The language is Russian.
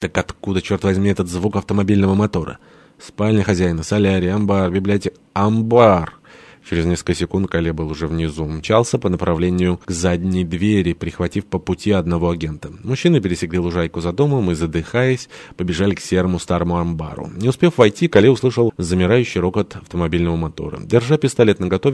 Так откуда, черт возьми, этот звук автомобильного мотора? Спальня хозяина, солярий, амбар, библиотека... Амбар! Через несколько секунд Кале был уже внизу. Мчался по направлению к задней двери, прихватив по пути одного агента. Мужчины пересекли лужайку за домом и, задыхаясь, побежали к серому старому амбару. Не успев войти, Кале услышал замирающий рокот автомобильного мотора. Держа пистолет наготове,